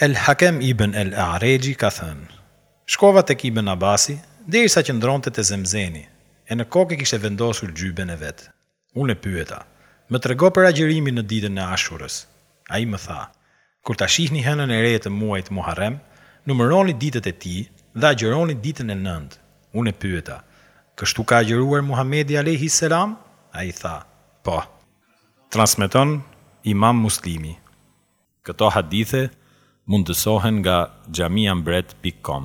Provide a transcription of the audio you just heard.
El-Hakem ibn El-E'arexhi ka thënë, Shkova tek Ibn Abasi, derisa qëndronte te Zemzemi, e në kokë e kishte vendosur xhyben e vet. Unë e pyeta, Më trego për agjërimin në ditën e Ashurës. Ai më tha, Kur ta shihni hënën e re të muajit Muharrem, numëroni ditët e tij dhe agjëroni ditën e nëntë. Unë e pyeta, Kështu ka agjëruar Muhamedi alejhi selam? Ai tha, Po. Transmeton Imam Muslimi. Këto hadithe mundësohen nga xhamia mbret pik kom.